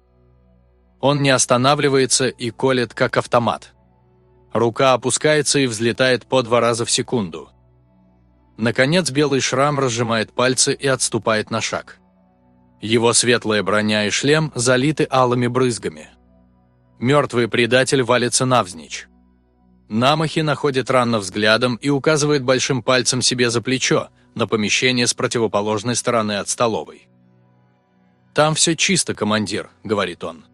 Он не останавливается и колет, как автомат. Рука опускается и взлетает по два раза в секунду. Наконец белый шрам разжимает пальцы и отступает на шаг. Его светлая броня и шлем залиты алыми брызгами. Мертвый предатель валится навзничь. Намахи находит Ранна взглядом и указывает большим пальцем себе за плечо, на помещение с противоположной стороны от столовой. «Там все чисто, командир», — говорит он.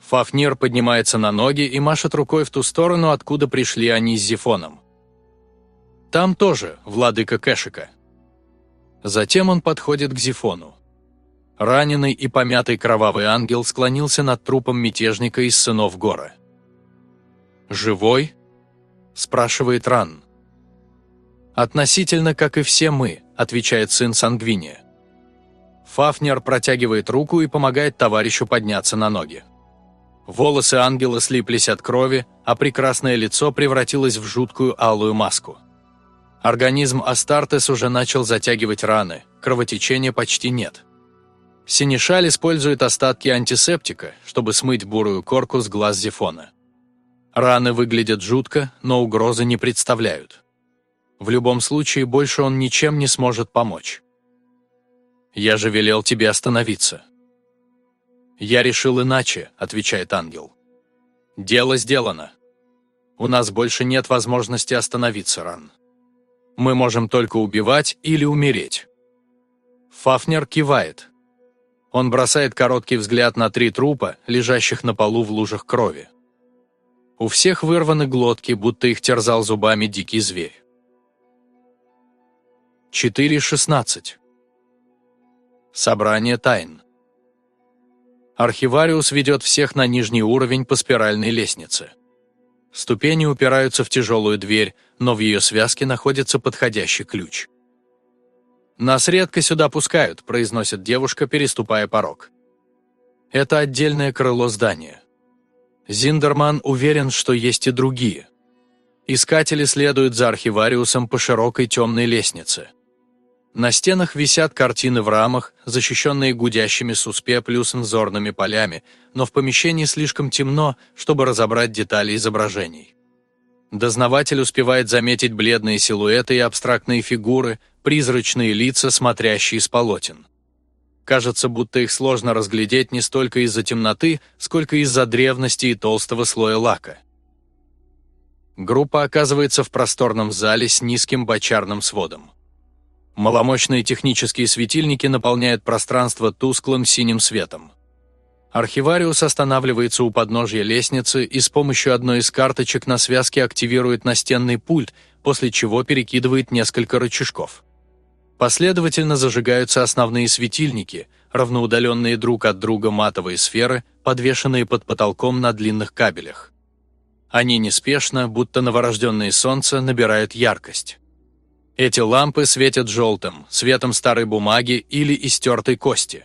Фафнир поднимается на ноги и машет рукой в ту сторону, откуда пришли они с Зифоном. «Там тоже, владыка Кэшика». Затем он подходит к Зифону. Раненый и помятый кровавый ангел склонился над трупом мятежника из сынов Гора. «Живой?» – спрашивает Ран. «Относительно, как и все мы», – отвечает сын Сангвиния. Фафнер протягивает руку и помогает товарищу подняться на ноги. Волосы ангела слиплись от крови, а прекрасное лицо превратилось в жуткую алую маску. Организм Астартес уже начал затягивать раны, кровотечения почти нет. Синишаль использует остатки антисептика, чтобы смыть бурую корку с глаз Зефона. Раны выглядят жутко, но угрозы не представляют. В любом случае, больше он ничем не сможет помочь. «Я же велел тебе остановиться». «Я решил иначе», — отвечает ангел. «Дело сделано. У нас больше нет возможности остановиться, Ран. Мы можем только убивать или умереть. Фафнер кивает. Он бросает короткий взгляд на три трупа, лежащих на полу в лужах крови. У всех вырваны глотки, будто их терзал зубами дикий зверь. 4.16. Собрание тайн. Архивариус ведет всех на нижний уровень по спиральной лестнице. Ступени упираются в тяжелую дверь, но в ее связке находится подходящий ключ. «Нас редко сюда пускают», – произносит девушка, переступая порог. Это отдельное крыло здания. Зиндерман уверен, что есть и другие. Искатели следуют за архивариусом по широкой темной лестнице. На стенах висят картины в рамах, защищенные гудящими суспе плюс взорными полями, но в помещении слишком темно, чтобы разобрать детали изображений. Дознаватель успевает заметить бледные силуэты и абстрактные фигуры, призрачные лица, смотрящие с полотен. Кажется, будто их сложно разглядеть не столько из-за темноты, сколько из-за древности и толстого слоя лака. Группа оказывается в просторном зале с низким бочарным сводом. Маломощные технические светильники наполняют пространство тусклым синим светом. Архивариус останавливается у подножья лестницы и с помощью одной из карточек на связке активирует настенный пульт, после чего перекидывает несколько рычажков. Последовательно зажигаются основные светильники, равноудаленные друг от друга матовые сферы, подвешенные под потолком на длинных кабелях. Они неспешно, будто новорожденное солнце, набирают яркость. Эти лампы светят желтым, светом старой бумаги или истертой кости.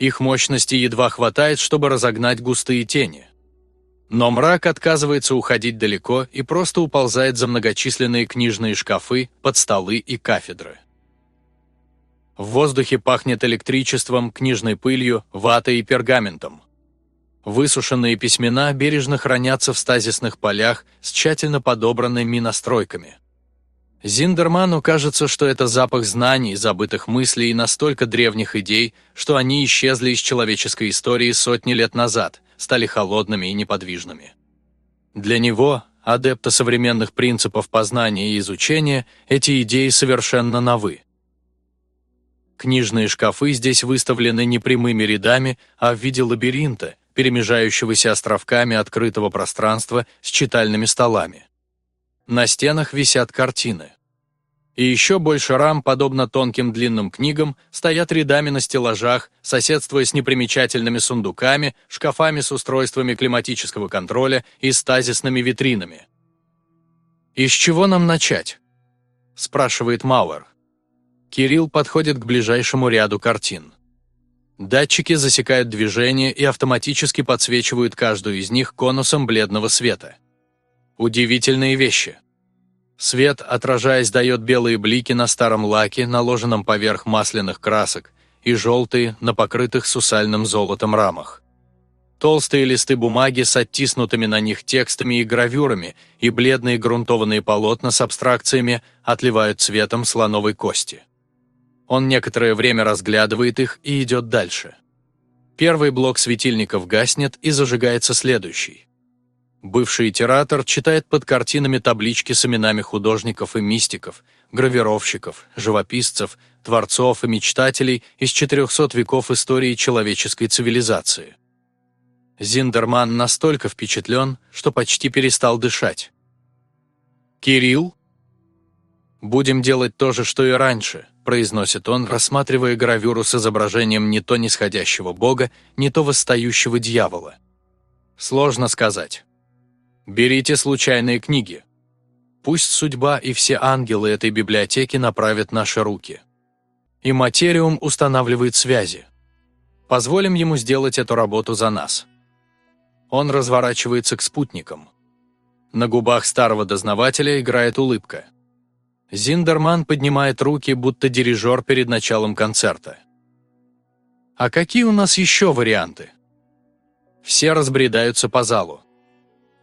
Их мощности едва хватает, чтобы разогнать густые тени. Но мрак отказывается уходить далеко и просто уползает за многочисленные книжные шкафы, под столы и кафедры. В воздухе пахнет электричеством, книжной пылью, ватой и пергаментом. Высушенные письмена бережно хранятся в стазисных полях с тщательно подобранными настройками. Зиндерману кажется, что это запах знаний, забытых мыслей и настолько древних идей, что они исчезли из человеческой истории сотни лет назад, стали холодными и неподвижными. Для него, адепта современных принципов познания и изучения, эти идеи совершенно новы. Книжные шкафы здесь выставлены не прямыми рядами, а в виде лабиринта, перемежающегося островками открытого пространства с читальными столами. На стенах висят картины. И еще больше рам, подобно тонким длинным книгам, стоят рядами на стеллажах, соседствуя с непримечательными сундуками, шкафами с устройствами климатического контроля и стазисными витринами. «Из чего нам начать?» – спрашивает Мауэр. Кирилл подходит к ближайшему ряду картин. Датчики засекают движение и автоматически подсвечивают каждую из них конусом бледного света. Удивительные вещи. Свет, отражаясь, дает белые блики на старом лаке, наложенном поверх масляных красок, и желтые на покрытых сусальным золотом рамах. Толстые листы бумаги с оттиснутыми на них текстами и гравюрами и бледные грунтованные полотна с абстракциями отливают цветом слоновой кости. Он некоторое время разглядывает их и идет дальше. Первый блок светильников гаснет и зажигается следующий. Бывший итератор читает под картинами таблички с именами художников и мистиков, гравировщиков, живописцев, творцов и мечтателей из 400 веков истории человеческой цивилизации. Зиндерман настолько впечатлен, что почти перестал дышать. «Кирилл?» «Будем делать то же, что и раньше», – произносит он, рассматривая гравюру с изображением не то нисходящего бога, не то восстающего дьявола. Сложно сказать. Берите случайные книги. Пусть судьба и все ангелы этой библиотеки направят наши руки. И материум устанавливает связи. Позволим ему сделать эту работу за нас. Он разворачивается к спутникам. На губах старого дознавателя играет улыбка. Зиндерман поднимает руки, будто дирижер перед началом концерта. А какие у нас еще варианты? Все разбредаются по залу.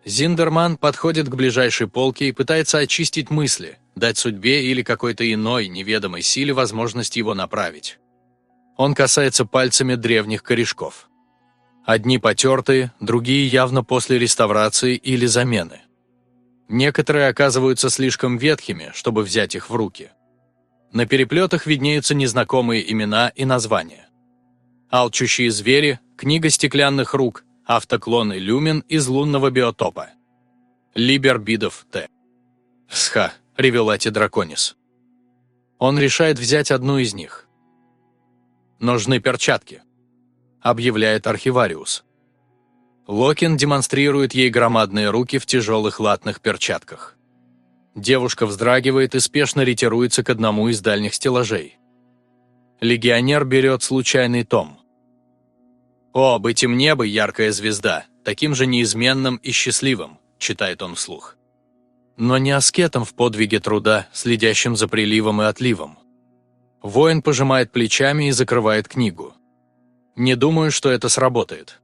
Зиндерман подходит к ближайшей полке и пытается очистить мысли, дать судьбе или какой-то иной, неведомой силе возможность его направить. Он касается пальцами древних корешков. Одни потертые, другие явно после реставрации или замены. Некоторые оказываются слишком ветхими, чтобы взять их в руки. На переплетах виднеются незнакомые имена и названия. «Алчущие звери», «Книга стеклянных рук», «Автоклон и люмен» из лунного биотопа. Либер Бидов Т. Сха, Ревелати Драконис. Он решает взять одну из них. «Нужны перчатки», — объявляет архивариус. Локин демонстрирует ей громадные руки в тяжелых латных перчатках. Девушка вздрагивает и спешно ретируется к одному из дальних стеллажей. Легионер берет случайный том. «О, быть им небо, яркая звезда, таким же неизменным и счастливым», — читает он вслух. Но не аскетом в подвиге труда, следящим за приливом и отливом. Воин пожимает плечами и закрывает книгу. «Не думаю, что это сработает».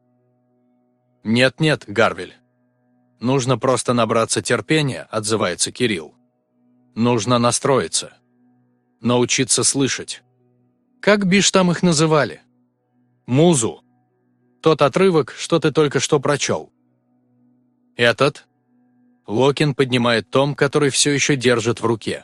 «Нет-нет, Гарвель. Нужно просто набраться терпения», — отзывается Кирилл. «Нужно настроиться. Научиться слышать. Как бишь там их называли? Музу. Тот отрывок, что ты только что прочел. Этот? Локин поднимает том, который все еще держит в руке.